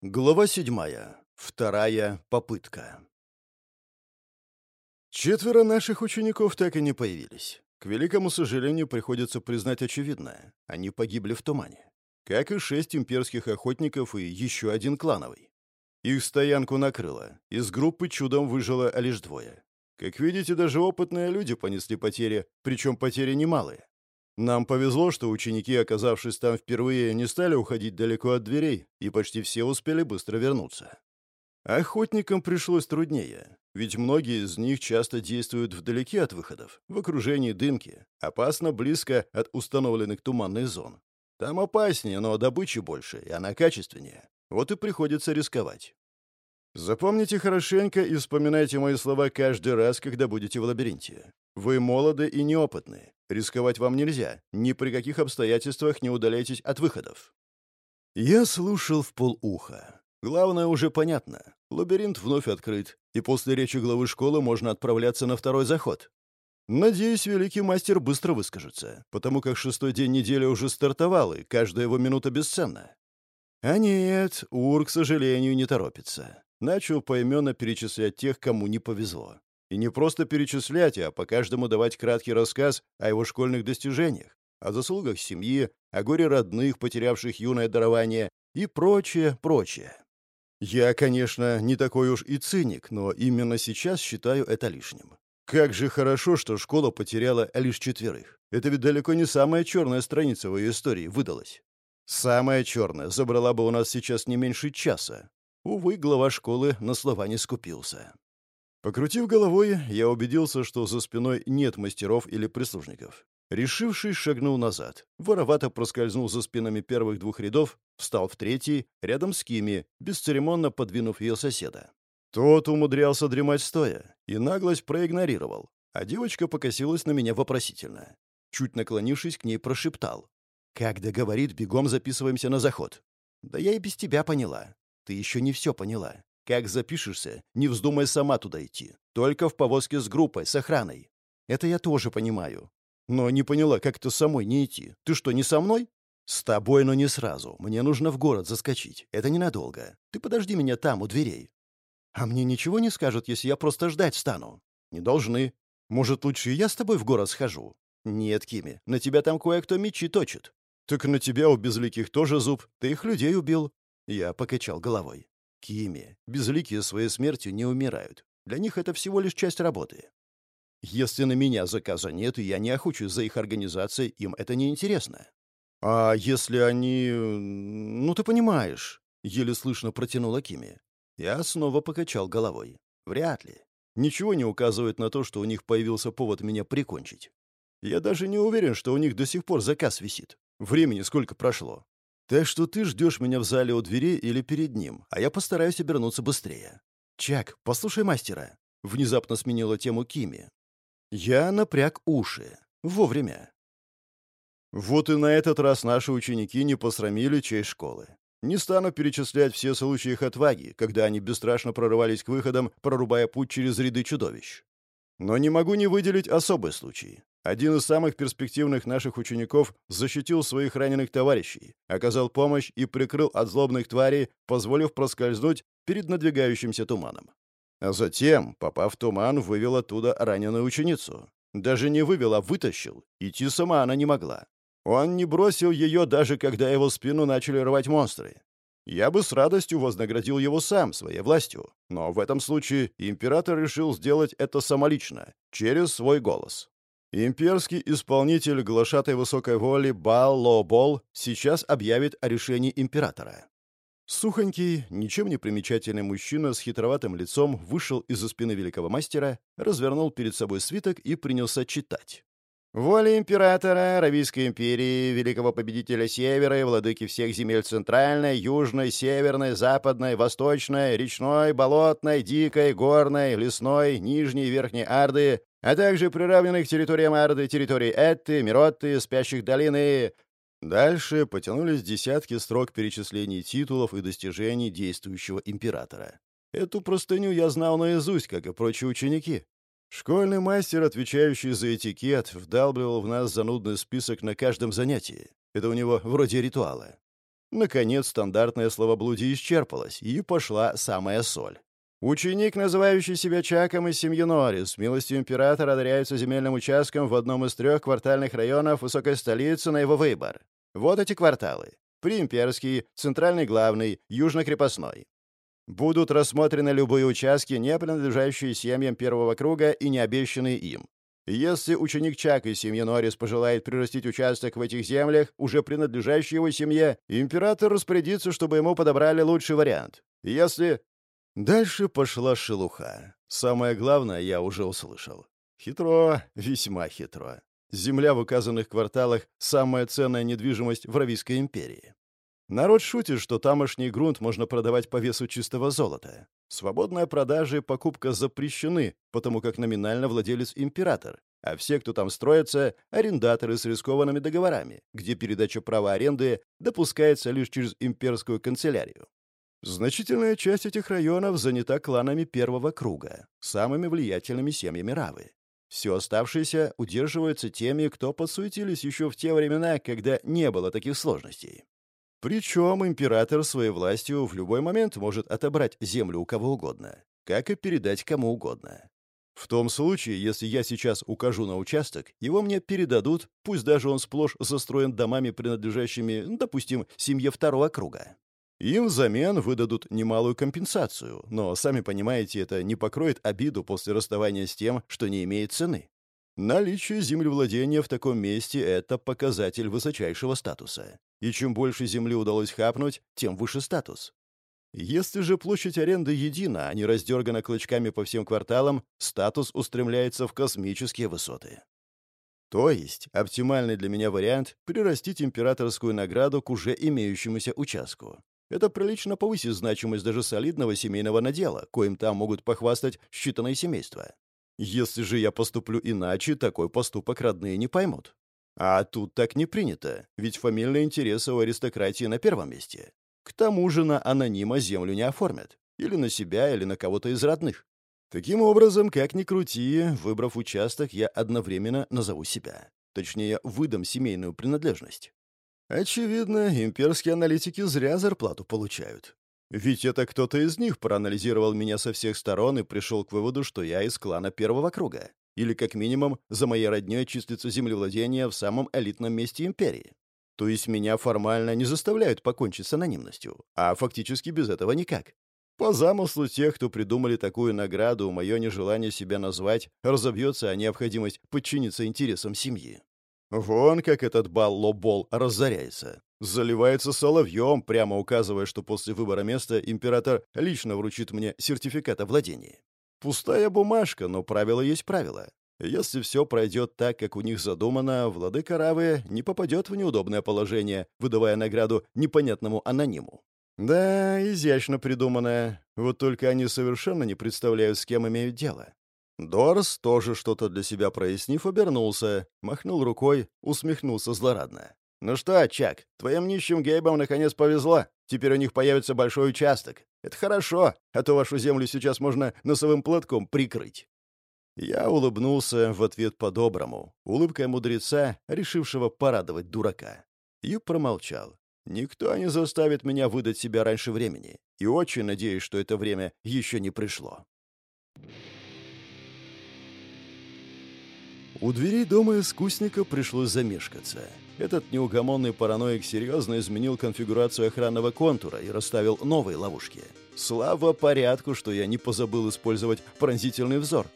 Глава седьмая. Вторая попытка. Четверо наших учеников так и не появились. К великому сожалению, приходится признать очевидное. Они погибли в тумане. Как и шесть имперских охотников и еще один клановый. Их стоянку накрыло. Из группы чудом выжило лишь двое. Как видите, даже опытные люди понесли потери, причем потери немалые. Нам повезло, что ученики, оказавшись там впервые, не стали уходить далеко от дверей, и почти все успели быстро вернуться. Охотникам пришлось труднее, ведь многие из них часто действуют вдалеке от выходов, в окружении дымки, опасно близко от установленных туманных зон. Там опаснее, но добычи больше, и она качественнее. Вот и приходится рисковать. Запомните хорошенько и вспоминайте мои слова каждый раз, когда будете в лабиринте. Вы молоды и неопытны. Рисковать вам нельзя. Ни при каких обстоятельствах не удаляйтесь от выходов. Я слушал в полуха. Главное уже понятно. Лабиринт вновь открыт, и после речи главы школы можно отправляться на второй заход. Надеюсь, великий мастер быстро выскажется, потому как шестой день недели уже стартовал, и каждая его минута бесценна. А нет, Ур, к сожалению, не торопится. Начал поименно перечислять тех, кому не повезло. И не просто перечислять, а по каждому давать краткий рассказ о его школьных достижениях, о заслугах семьи, о горе родных, потерявших юное дарование и прочее, прочее. Я, конечно, не такой уж и циник, но именно сейчас считаю это лишним. Как же хорошо, что школа потеряла лишь четверых. Это ведь далеко не самая черная страница в ее истории выдалась. Самая черная забрала бы у нас сейчас не меньше часа. Увы, глава школы на слова не скупился. Покрутив головой, я убедился, что за спиной нет мастеров или прислужников. Решившись, шагнул назад. Воровато проскользнул за спинами первых двух рядов, встал в третий, рядом с Кими, бесцеремонно подвинув ее соседа. Тот умудрялся дремать стоя и наглость проигнорировал, а девочка покосилась на меня вопросительно. Чуть наклонившись к ней, прошептал. «Как договорит, бегом записываемся на заход». «Да я и без тебя поняла. Ты еще не все поняла. Как запишешься, не вздумай сама туда идти. Только в повозке с группой, с охраной. Это я тоже понимаю. Но не поняла, как это самой не идти. Ты что, не со мной? С тобой, но не сразу. Мне нужно в город заскочить. Это ненадолго. Ты подожди меня там, у дверей. А мне ничего не скажут, если я просто ждать стану? Не должны. Может, лучше я с тобой в город схожу? Нет, Кими, на тебя там кое-кто мечи точит. Так на тебя у безликих тоже зуб. Ты их людей убил. Я покачал головой. Кими, безликие своей смертью не умирают. Для них это всего лишь часть работы. Если на меня заказа нет, и я не охочусь за их организацией, им это не интересно. А если они... Ну, ты понимаешь, еле слышно протянула Кими. Я снова покачал головой. Вряд ли. Ничего не указывает на то, что у них появился повод меня прикончить. Я даже не уверен, что у них до сих пор заказ висит. Времени сколько прошло. Так что ты ждешь меня в зале у двери или перед ним, а я постараюсь обернуться быстрее. Чак, послушай мастера. Внезапно сменила тему Кими. Я напряг уши. Вовремя. Вот и на этот раз наши ученики не посрамили честь школы. Не стану перечислять все случаи их отваги, когда они бесстрашно прорывались к выходам, прорубая путь через ряды чудовищ. Но не могу не выделить особый случай. Один из самых перспективных наших учеников защитил своих раненых товарищей, оказал помощь и прикрыл от злобных тварей, позволив проскользнуть перед надвигающимся туманом. А затем, попав в туман, вывел оттуда раненую ученицу. Даже не вывел, а вытащил. Идти сама она не могла. Он не бросил ее, даже когда его спину начали рвать монстры. Я бы с радостью вознаградил его сам, своей властью. Но в этом случае император решил сделать это самолично, через свой голос. Имперский исполнитель глашатой высокой воли Бал-Ло-Бол сейчас объявит о решении императора. Сухонький, ничем не примечательный мужчина с хитроватым лицом вышел из-за спины великого мастера, развернул перед собой свиток и принялся читать. «Воля императора Аравийской империи, великого победителя Севера и владыки всех земель Центральной, Южной, Северной, Западной, Восточной, Речной, Болотной, Дикой, Горной, Лесной, Нижней и Верхней Арды, а также приравненных территориям Арды территорий Этты, Миротты, Спящих долин и... Дальше потянулись десятки строк перечислений титулов и достижений действующего императора. Эту простыню я знал наизусть, как и прочие ученики. Школьный мастер, отвечающий за этикет, вдалбливал в нас занудный список на каждом занятии. Это у него вроде ритуала. Наконец, стандартное словоблудие исчерпалось, и пошла самая соль. Ученик, называющий себя Чаком из семьи Норрис, милостью императора одаряется земельным участком в одном из трех квартальных районов высокой столицы на его выбор. Вот эти кварталы. Приимперский, Центральный главный, Южно-крепостной. Будут рассмотрены любые участки, не принадлежащие семьям первого круга и не обещанные им. Если ученик Чак из семьи Норрис пожелает прирастить участок в этих землях, уже принадлежащий его семье, император распорядится, чтобы ему подобрали лучший вариант. Если... Дальше пошла шелуха. Самое главное я уже услышал. Хитро, весьма хитро. Земля в указанных кварталах – самая ценная недвижимость в Равийской империи. Народ шутит, что тамошний грунт можно продавать по весу чистого золота. Свободная продажа и покупка запрещены, потому как номинально владелец император, а все, кто там строятся, арендаторы с рискованными договорами, где передача права аренды допускается лишь через имперскую канцелярию. Значительная часть этих районов занята кланами первого круга, самыми влиятельными семьями Равы. Все оставшееся удерживается теми, кто подсуетились еще в те времена, когда не было таких сложностей. Причем император своей властью в любой момент может отобрать землю у кого угодно, как и передать кому угодно. В том случае, если я сейчас укажу на участок, его мне передадут, пусть даже он сплошь застроен домами, принадлежащими, допустим, семье второго круга. Им взамен выдадут немалую компенсацию, но, сами понимаете, это не покроет обиду после расставания с тем, что не имеет цены. Наличие землевладения в таком месте — это показатель высочайшего статуса. И чем больше земли удалось хапнуть, тем выше статус. Если же площадь аренды едина, а не раздергана клочками по всем кварталам, статус устремляется в космические высоты. То есть оптимальный для меня вариант — прирастить императорскую награду к уже имеющемуся участку. Это прилично повысит значимость даже солидного семейного надела, коим там могут похвастать считанные семейства. Если же я поступлю иначе, такой поступок родные не поймут. А тут так не принято, ведь фамильные интересы у аристократии на первом месте. К тому же на анонима землю не оформят. Или на себя, или на кого-то из родных. Таким образом, как ни крути, выбрав участок, я одновременно назову себя. Точнее, выдам семейную принадлежность. Очевидно, имперские аналитики зря зарплату получают. Ведь это кто-то из них проанализировал меня со всех сторон и пришел к выводу, что я из клана первого круга. Или, как минимум, за моей роднёй числится землевладение в самом элитном месте империи. То есть меня формально не заставляют покончить с анонимностью, а фактически без этого никак. По замыслу тех, кто придумали такую награду, мое нежелание себя назвать разобьется о необходимость подчиниться интересам семьи. Вон как этот бал-лобол разоряется. Заливается соловьем, прямо указывая, что после выбора места император лично вручит мне сертификат о владении. Пустая бумажка, но правило есть правило. Если все пройдет так, как у них задумано, владыка Равы не попадет в неудобное положение, выдавая награду непонятному анониму. Да, изящно придуманное. Вот только они совершенно не представляют, с кем имеют дело. Дорс, тоже что-то для себя прояснив, обернулся, махнул рукой, усмехнулся злорадно. «Ну что, Чак, твоим нищим гейбам наконец повезло. Теперь у них появится большой участок. Это хорошо, а то вашу землю сейчас можно носовым платком прикрыть». Я улыбнулся в ответ по-доброму, улыбкой мудреца, решившего порадовать дурака. И промолчал. Никто не заставит меня выдать себя раньше времени, и очень надеюсь, что это время еще не пришло. У дверей дома искусника пришлось замешкаться. Этот неугомонный параноик серьезно изменил конфигурацию охранного контура и расставил новые ловушки. Слава порядку, что я не позабыл использовать пронзительный взор.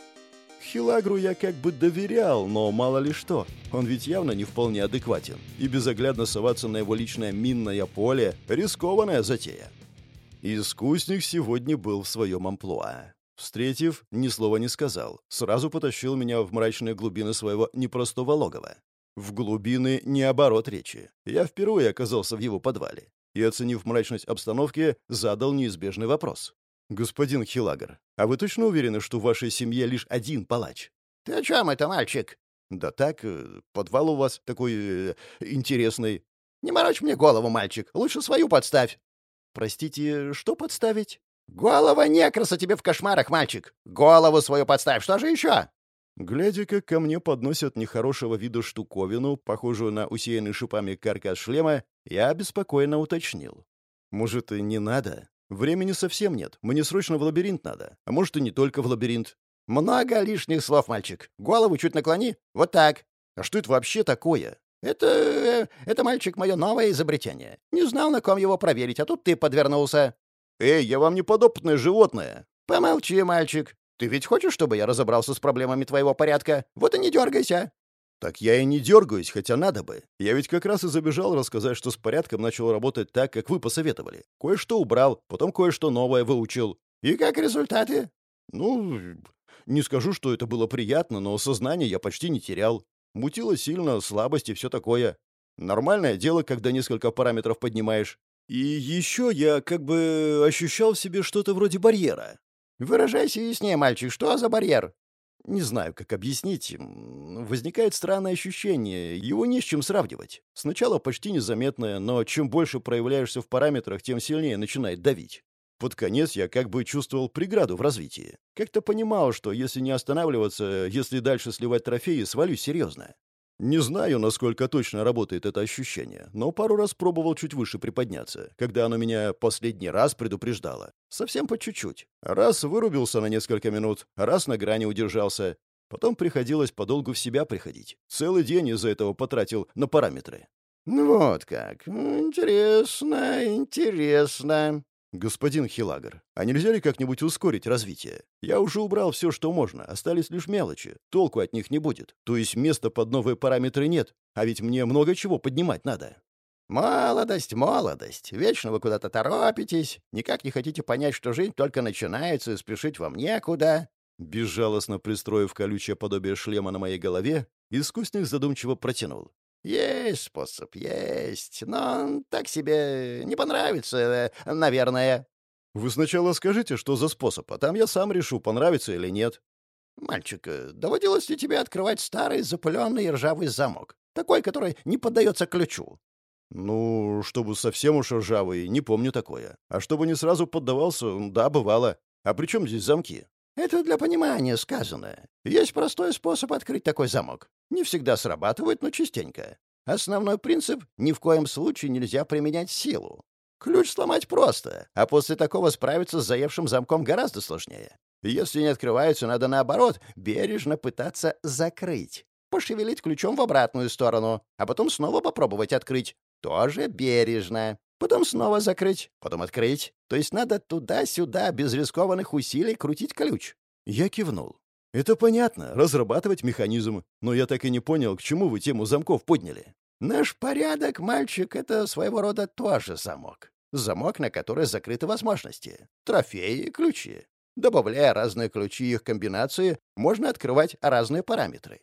Хилагру я как бы доверял, но мало ли что. Он ведь явно не вполне адекватен. И безоглядно соваться на его личное минное поле — рискованная затея. Искусник сегодня был в своем амплуа. Встретив, ни слова не сказал. Сразу потащил меня в мрачные глубины своего непростого логова. В глубины не оборот речи. Я впервые оказался в его подвале. И, оценив мрачность обстановки, задал неизбежный вопрос. «Господин Хилагер, а вы точно уверены, что в вашей семье лишь один палач?» «Ты о чем это, мальчик?» «Да так, э, подвал у вас такой э, интересный». «Не морочь мне голову, мальчик. Лучше свою подставь». «Простите, что подставить?» «Голова некраса тебе в кошмарах, мальчик! Голову свою подставь, что же еще?» Глядя, как ко мне подносят нехорошего вида штуковину, похожую на усеянный шипами каркас шлема, я обеспокоенно уточнил. «Может, и не надо? Времени совсем нет. Мне срочно в лабиринт надо. А может, и не только в лабиринт. Много лишних слов, мальчик. Голову чуть наклони. Вот так. А что это вообще такое? Это... Э, это, мальчик, мое новое изобретение. Не знал, на ком его проверить, а тут ты подвернулся. Эй, я вам не подопытное животное. Помолчи, мальчик. Ты ведь хочешь, чтобы я разобрался с проблемами твоего порядка? Вот и не дергайся. Так я и не дергаюсь, хотя надо бы. Я ведь как раз и забежал рассказать, что с порядком начал работать так, как вы посоветовали. Кое-что убрал, потом кое-что новое выучил. И как результаты? Ну, не скажу, что это было приятно, но сознание я почти не терял. Мутило сильно, слабость и все такое. Нормальное дело, когда несколько параметров поднимаешь. И еще я как бы ощущал в себе что-то вроде барьера. Выражайся яснее, мальчик, что за барьер? Не знаю, как объяснить. Возникает странное ощущение, его не с чем сравнивать. Сначала почти незаметное, но чем больше проявляешься в параметрах, тем сильнее начинает давить. Под конец я как бы чувствовал преграду в развитии. Как-то понимал, что если не останавливаться, если дальше сливать трофеи, свалюсь серьезно. Не знаю, насколько точно работает это ощущение, но пару раз пробовал чуть выше приподняться, когда оно меня последний раз предупреждало. Совсем по чуть-чуть. Раз вырубился на несколько минут, раз на грани удержался. Потом приходилось подолгу в себя приходить. Целый день из-за этого потратил на параметры. «Ну «Вот как. Интересно, интересно», «Господин Хилагер, а нельзя ли как-нибудь ускорить развитие? Я уже убрал все, что можно, остались лишь мелочи. Толку от них не будет. То есть места под новые параметры нет, а ведь мне много чего поднимать надо». «Молодость, молодость. Вечно вы куда-то торопитесь. Никак не хотите понять, что жизнь только начинается, и спешить вам некуда». Безжалостно пристроив колючее подобие шлема на моей голове, искусник задумчиво протянул. «Есть способ, есть, но так себе не понравится, наверное». «Вы сначала скажите, что за способ, а там я сам решу, понравится или нет». «Мальчик, э, доводилось ли тебе открывать старый запыленный ржавый замок? Такой, который не поддается ключу?» «Ну, чтобы совсем уж ржавый, не помню такое. А чтобы не сразу поддавался, да, бывало. А при чем здесь замки?» Это для понимания сказано. Есть простой способ открыть такой замок. Не всегда срабатывает, но частенько. Основной принцип — ни в коем случае нельзя применять силу. Ключ сломать просто, а после такого справиться с заевшим замком гораздо сложнее. Если не открывается, надо наоборот, бережно пытаться закрыть. Пошевелить ключом в обратную сторону, а потом снова попробовать открыть. Тоже бережно потом снова закрыть, потом открыть. То есть надо туда-сюда, без рискованных усилий, крутить ключ. Я кивнул. Это понятно, разрабатывать механизм, но я так и не понял, к чему вы тему замков подняли. Наш порядок, мальчик, это своего рода тоже замок. Замок, на который закрыты возможности. Трофеи и ключи. Добавляя разные ключи и их комбинации, можно открывать разные параметры.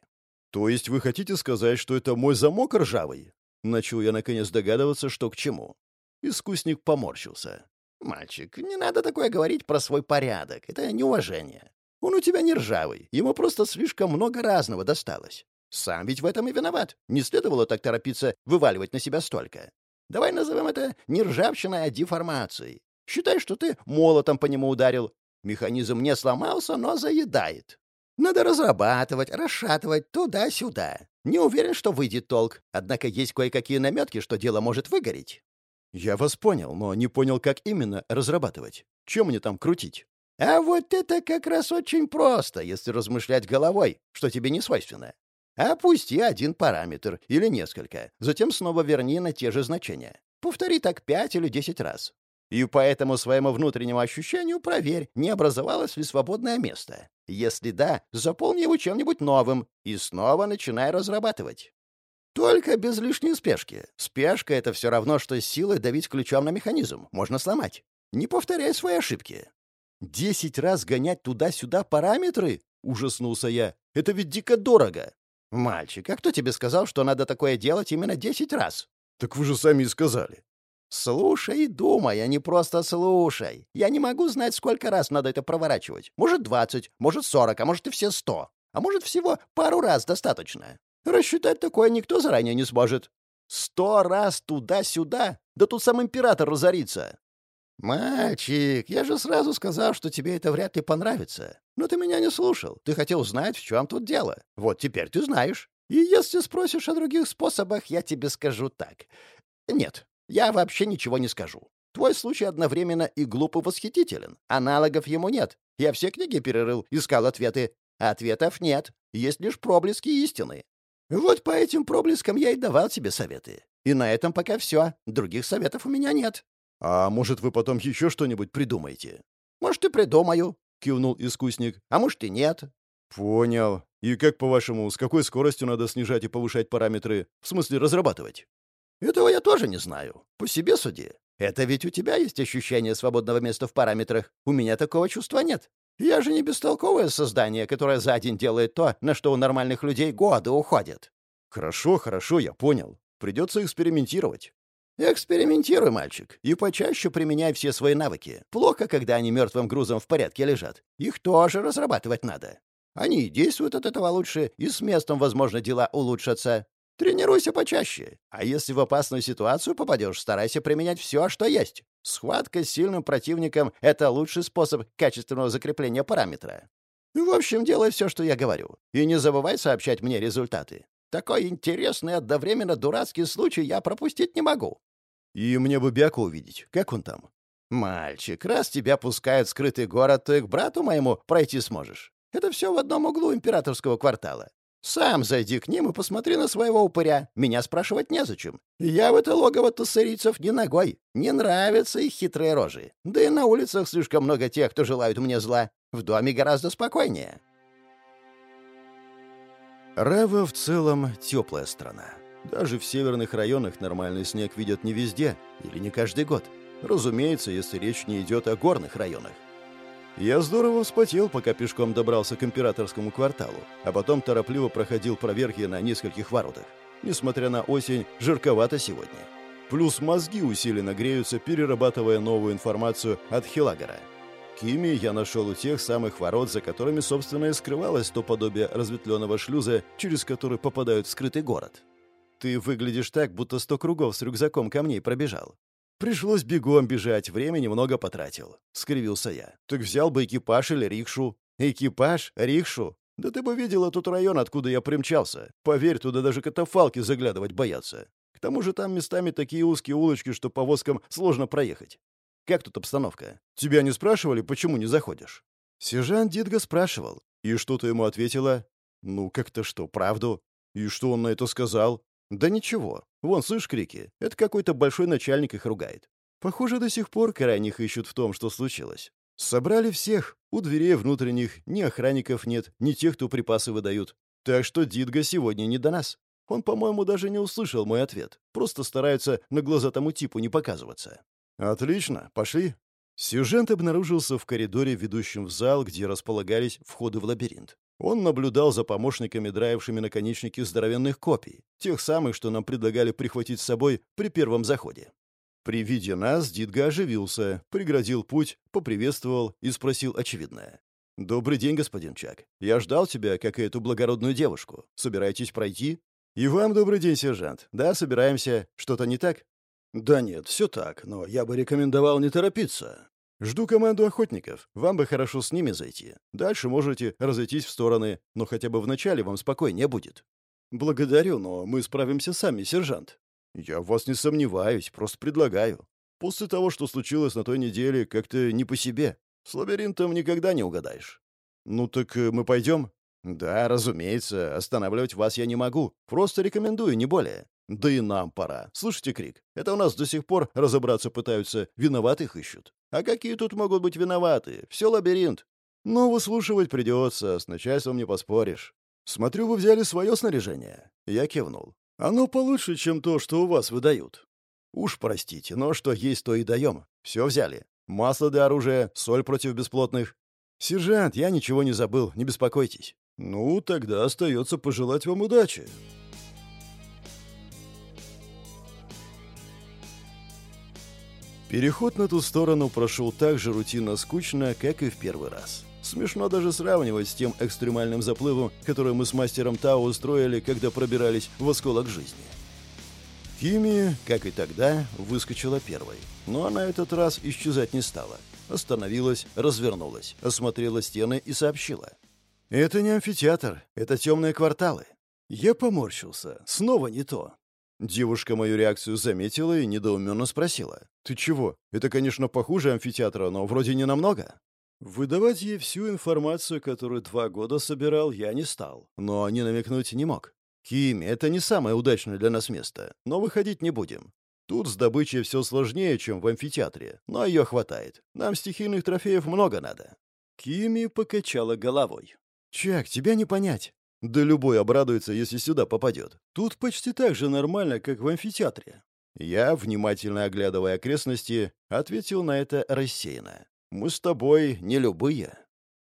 То есть вы хотите сказать, что это мой замок ржавый? Начал я наконец догадываться, что к чему. Искусник поморщился. «Мальчик, не надо такое говорить про свой порядок. Это неуважение. Он у тебя не ржавый. Ему просто слишком много разного досталось. Сам ведь в этом и виноват. Не следовало так торопиться вываливать на себя столько. Давай назовем это не ржавчиной, а деформацией. Считай, что ты молотом по нему ударил. Механизм не сломался, но заедает. Надо разрабатывать, расшатывать туда-сюда. Не уверен, что выйдет толк, однако есть кое-какие наметки, что дело может выгореть. «Я вас понял, но не понял, как именно разрабатывать. Чем мне там крутить?» «А вот это как раз очень просто, если размышлять головой, что тебе не свойственно. Опусти один параметр или несколько, затем снова верни на те же значения. Повтори так пять или десять раз. И по этому своему внутреннему ощущению проверь, не образовалось ли свободное место. Если да, заполни его чем-нибудь новым и снова начинай разрабатывать. Только без лишней спешки. Спешка — это все равно, что силой давить ключом на механизм. Можно сломать. Не повторяй свои ошибки. «Десять раз гонять туда-сюда параметры?» — ужаснулся я. «Это ведь дико дорого!» «Мальчик, а кто тебе сказал, что надо такое делать именно десять раз?» «Так вы же сами и сказали». «Слушай и думай, а не просто слушай. Я не могу знать, сколько раз надо это проворачивать. Может, двадцать, может, сорок, а может и все сто. А может, всего пару раз достаточно. Рассчитать такое никто заранее не сможет. Сто раз туда-сюда? Да тут сам император разорится. «Мальчик, я же сразу сказал, что тебе это вряд ли понравится. Но ты меня не слушал. Ты хотел знать, в чем тут дело. Вот теперь ты знаешь. И если спросишь о других способах, я тебе скажу так. Нет, я вообще ничего не скажу. Твой случай одновременно и глуп и восхитителен. Аналогов ему нет. Я все книги перерыл, искал ответы. Ответов нет. Есть лишь проблески истины. Вот по этим проблескам я и давал тебе советы. И на этом пока все. Других советов у меня нет. А может, вы потом еще что-нибудь придумаете? Может, и придумаю, кивнул искусник. А может, и нет. Понял. И как, по-вашему, с какой скоростью надо снижать и повышать параметры? В смысле, разрабатывать? Этого я тоже не знаю. По себе суди. Это ведь у тебя есть ощущение свободного места в параметрах. У меня такого чувства нет. Я же не бестолковое создание, которое за день делает то, на что у нормальных людей годы уходят. Хорошо, хорошо, я понял. Придется экспериментировать. Экспериментируй, мальчик, и почаще применяй все свои навыки. Плохо, когда они мертвым грузом в порядке лежат. Их тоже разрабатывать надо. Они действуют от этого лучше, и с местом, возможно, дела улучшатся. Тренируйся почаще. А если в опасную ситуацию попадешь, старайся применять все, что есть. Схватка с сильным противником — это лучший способ качественного закрепления параметра. В общем, делай все, что я говорю. И не забывай сообщать мне результаты. Такой интересный одновременно дурацкий случай я пропустить не могу. И мне бы Бяку увидеть. Как он там? Мальчик, раз тебя пускают в скрытый город, то и к брату моему пройти сможешь. Это все в одном углу императорского квартала. Сам зайди к ним и посмотри на своего упыря. Меня спрашивать незачем. Я в это логово туссерийцев не ногой. Не нравятся их хитрые рожи. Да и на улицах слишком много тех, кто желают мне зла. В доме гораздо спокойнее. Рава в целом теплая страна. Даже в северных районах нормальный снег видят не везде или не каждый год. Разумеется, если речь не идет о горных районах. Я здорово вспотел, пока пешком добрался к императорскому кварталу, а потом торопливо проходил проверки на нескольких воротах. Несмотря на осень, жарковато сегодня. Плюс мозги усиленно греются, перерабатывая новую информацию от Хилагора. Кими я нашел у тех самых ворот, за которыми, собственно, и скрывалось то подобие разветвленного шлюза, через который попадают в скрытый город. Ты выглядишь так, будто сто кругов с рюкзаком камней пробежал. «Пришлось бегом бежать, времени много потратил», — скривился я. «Так взял бы экипаж или рикшу». «Экипаж? Рикшу? Да ты бы видела тут район, откуда я примчался. Поверь, туда даже катафалки заглядывать боятся. К тому же там местами такие узкие улочки, что повозкам сложно проехать. Как тут обстановка? Тебя не спрашивали, почему не заходишь?» Сержант Дидго спрашивал. И что ты ему ответила? «Ну, как-то что, правду?» «И что он на это сказал?» «Да ничего. Вон, слышь крики? Это какой-то большой начальник их ругает. Похоже, до сих пор крайних ищут в том, что случилось. Собрали всех. У дверей внутренних ни охранников нет, ни тех, кто припасы выдают. Так что Дидга сегодня не до нас. Он, по-моему, даже не услышал мой ответ. Просто старается на глаза тому типу не показываться. Отлично, пошли. Сюжет обнаружился в коридоре, ведущем в зал, где располагались входы в лабиринт. Он наблюдал за помощниками, драившими наконечники здоровенных копий, тех самых, что нам предлагали прихватить с собой при первом заходе. При виде нас Дидга оживился, преградил путь, поприветствовал и спросил очевидное. «Добрый день, господин Чак. Я ждал тебя, как и эту благородную девушку. Собираетесь пройти?» «И вам добрый день, сержант. Да, собираемся. Что-то не так?» «Да нет, все так, но я бы рекомендовал не торопиться. Жду команду охотников. Вам бы хорошо с ними зайти. Дальше можете разойтись в стороны, но хотя бы вначале вам спокойнее будет. Благодарю, но мы справимся сами, сержант. Я в вас не сомневаюсь, просто предлагаю. После того, что случилось на той неделе, как-то не по себе. С лабиринтом никогда не угадаешь. Ну так э, мы пойдем? Да, разумеется, останавливать вас я не могу. Просто рекомендую, не более. Да и нам пора. Слушайте крик. Это у нас до сих пор разобраться пытаются, виноватых ищут. А какие тут могут быть виноваты? Все лабиринт. Но выслушивать придется, с начальством не поспоришь. Смотрю, вы взяли свое снаряжение. Я кивнул. Оно получше, чем то, что у вас выдают. Уж простите, но что есть, то и даем. Все взяли. Масло для оружия, соль против бесплотных. Сержант, я ничего не забыл, не беспокойтесь. Ну, тогда остается пожелать вам удачи. Переход на ту сторону прошел так же рутинно скучно, как и в первый раз. Смешно даже сравнивать с тем экстремальным заплывом, который мы с мастером Тао устроили, когда пробирались в осколок жизни. Кими, как и тогда, выскочила первой. Но на этот раз исчезать не стала. Остановилась, развернулась, осмотрела стены и сообщила. «Это не амфитеатр, это темные кварталы». Я поморщился. Снова не то. Девушка мою реакцию заметила и недоуменно спросила. «Ты чего? Это, конечно, похуже амфитеатра, но вроде не намного». Выдавать ей всю информацию, которую два года собирал, я не стал, но не намекнуть не мог. Кими — это не самое удачное для нас место, но выходить не будем. Тут с добычей все сложнее, чем в амфитеатре, но ее хватает. Нам стихийных трофеев много надо». Кими покачала головой. «Чак, тебя не понять. Да любой обрадуется, если сюда попадет. Тут почти так же нормально, как в амфитеатре». Я, внимательно оглядывая окрестности, ответил на это рассеянно. «Мы с тобой не любые».